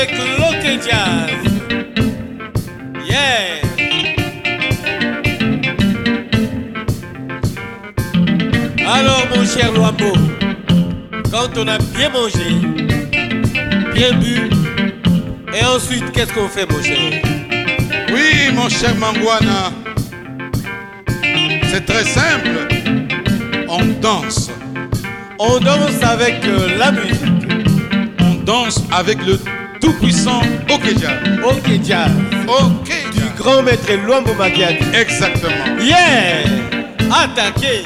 avec Jazz. Yeah! Alors, mon cher Wapo, quand on a bien mangé, bien bu, et ensuite, qu'est-ce qu'on fait, mon cher? Oui, mon cher Mangwana, c'est très simple. On danse. On danse avec euh, la musique. On danse avec le tout puissant Okeja. Okeja. Okeja. Du grand maître Luambo Madiadi. Exactement. Yeah! Attaquez!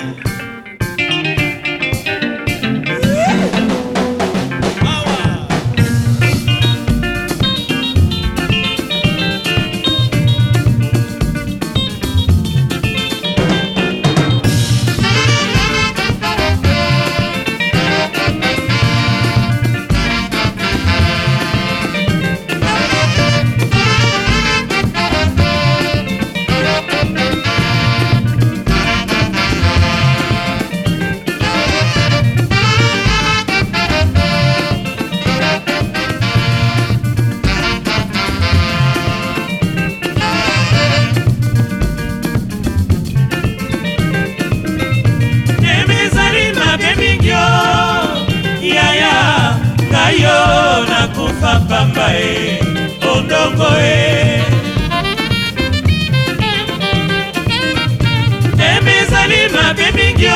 yo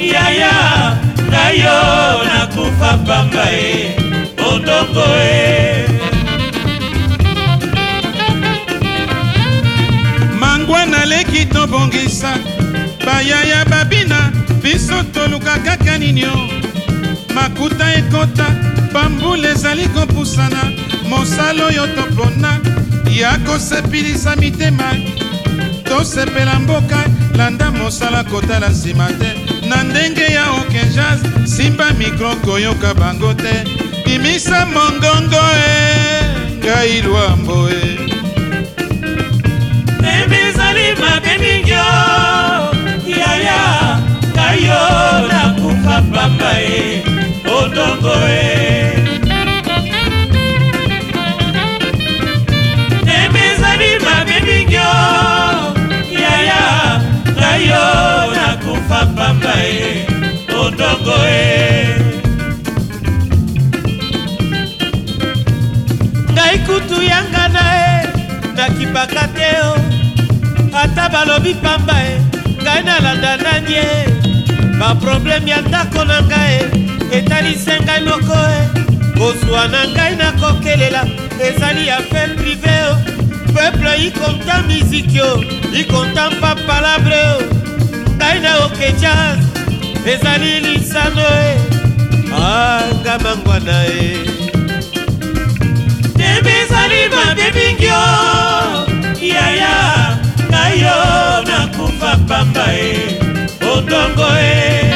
yaya na yo nakufa pamba e odongo e mangwa naleki tobongisa bayaya babina biso toluka kaka ninio makuta ekota bambula ezali kopusana mosala oyo topona ya kosepelisa mitema tosepela mboka landa mosala kotala nsima te na ndenge ya okenjas simba mikro koyoka bango te bimisa mongongo e ngai lwambo e ebezali mabe mingio ekutu yanga na ye nakipaka te o ata balobi pamba ye ngai nalanda nani ye baprobleme ya ndako na ngai etalise ngai moko e kozwa na ngai nakokelela ezali affaire privé o peuple ikonta miziki o ikonta mpa palabre o ngai na oke jaz ezali lisano e anga ah, mangwana e ezali mabe mingi o yaya ngai yo nakufa pamba e odongo e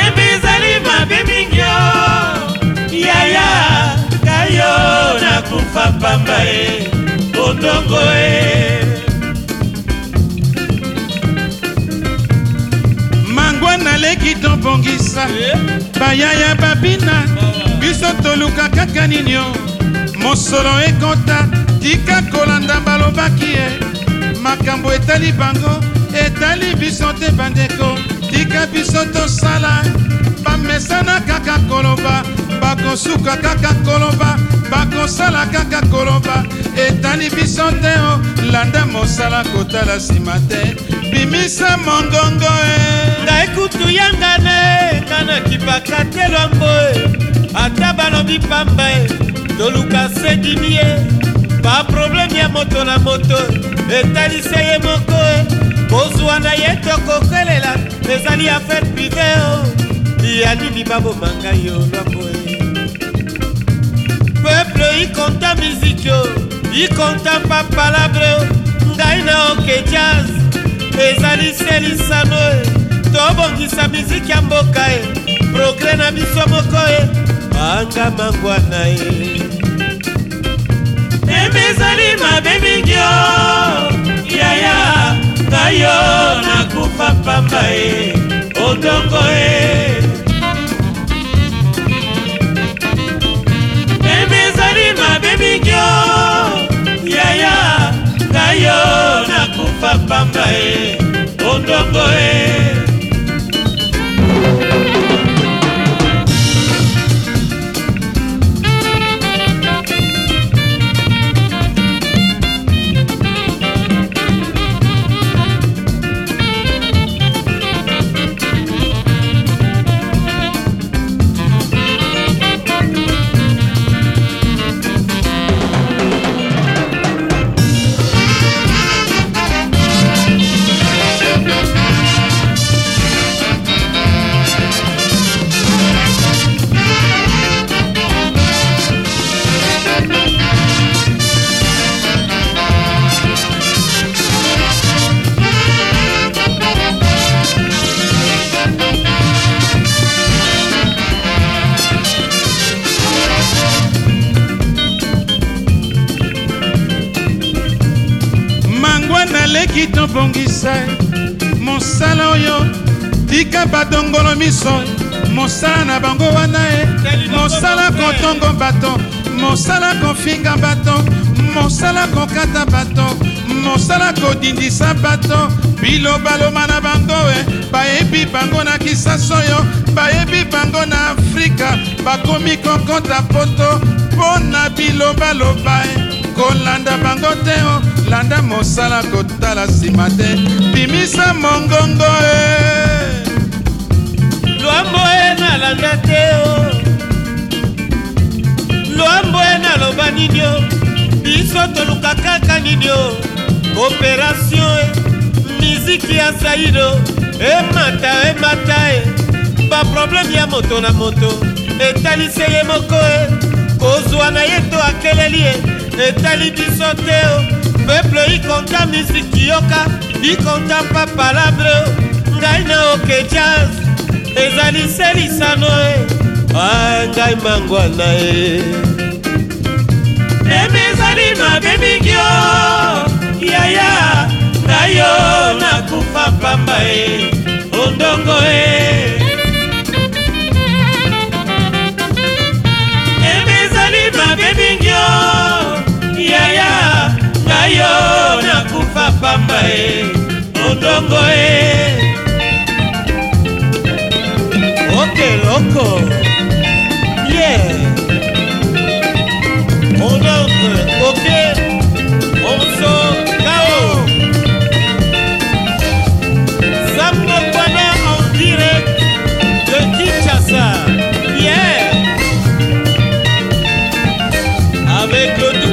embi ezali mabe mingi o yaya ngai yo nakufa pamba e odongo e mangwa naleki tobongisa eh? bayaya babina yeah. biso toluka kaka ninio mosolo ekota tika kolanda balobaki ye makambo etali bango etali biso te bandeko tika biso tosala bamesana kaka koloba bakosuka kaka koloba bakosala kaka koloba etali biso te o landa mosala kotala nsima te bimisa mongongo e ngai kutu yanga ne nga na kipaka telwambo e tolandi pamba e, toluka sedimi ye baprobleme ya moto na moto etalisa ye moko kozwa e. na ye tokokelela ezali affaire prive o ya nini babomanga yo lwambo e. peuple ikonta miziki o ikonta pa palabre o ngai na oke jaz ezali selisano e tobongisa miziki ya mboka e progre na biso moko e banga mangwa na ye meme ezali mabe mingi o yaya ngai yo nakufa pamba ye odongo ye meme ezali mabe mingi o yaya ngai yo nakufa pamba ye odongo ye obongisa mosala oyo tika badongolo miso mosala na bango wana e mosala kotongo bato mosala kofinga bato mosala kokata bato mosala kodindisa bato bilobaloma na bango e bayebi bango na kisasa oyo bayebi bango na afrika bakomi kokota poto mpo na bilobaloba e kolanda bango te o oh. landa mosala kotala nsima te bimisa mongongo e lwambo e nalanda te o oh. lwambo e naloba nini o oh. biso toluka kaka nini o operation e miziki ya saido emata emata e, e eh. baprobleme ya moto na moto etalise ye moko e kozwa na ye to akeleli ye etali biso te peple ikonta misiki yoka ikonta mpa palabre ngai naoke jaz ezali selisano e ah, a ngai mangwana e meme ezali mabe mingi o yaya nayo nakufa pamba e ondongo e yo nakufa pamba e odongo e okeloko ye yeah. odongo oke onso kao sambo kwana en direct de kinshasa hier yeah. avec le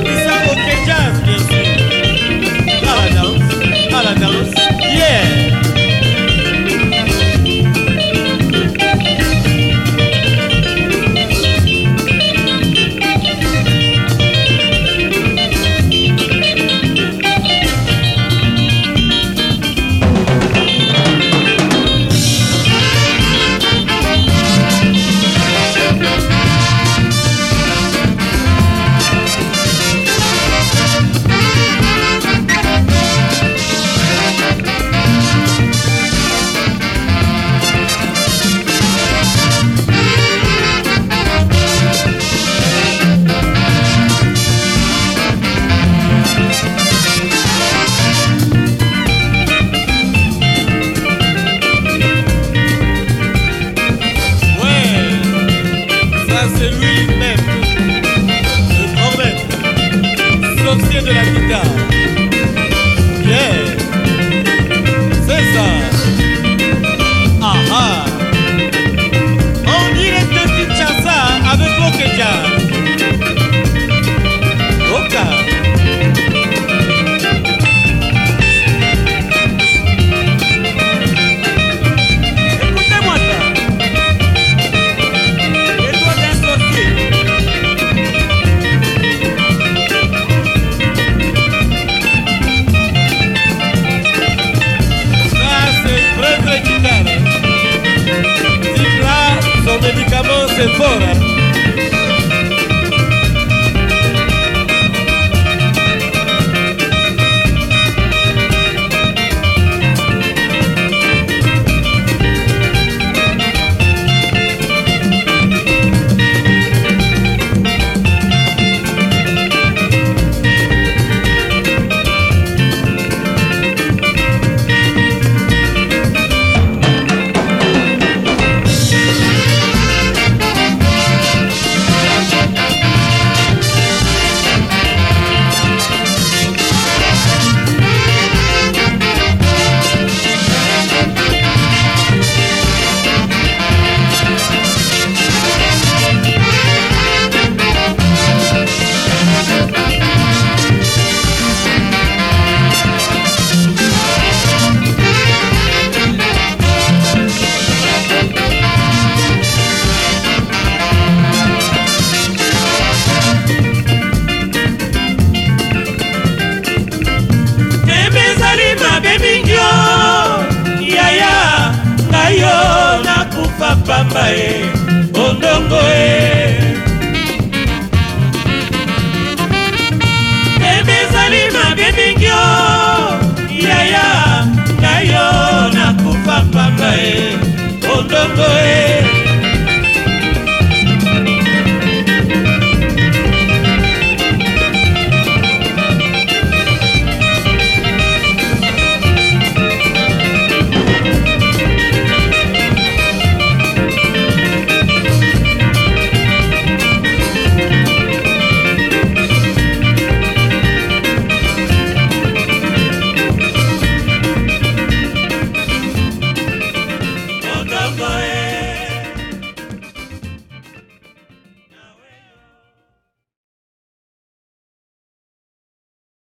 mapanga e odongo e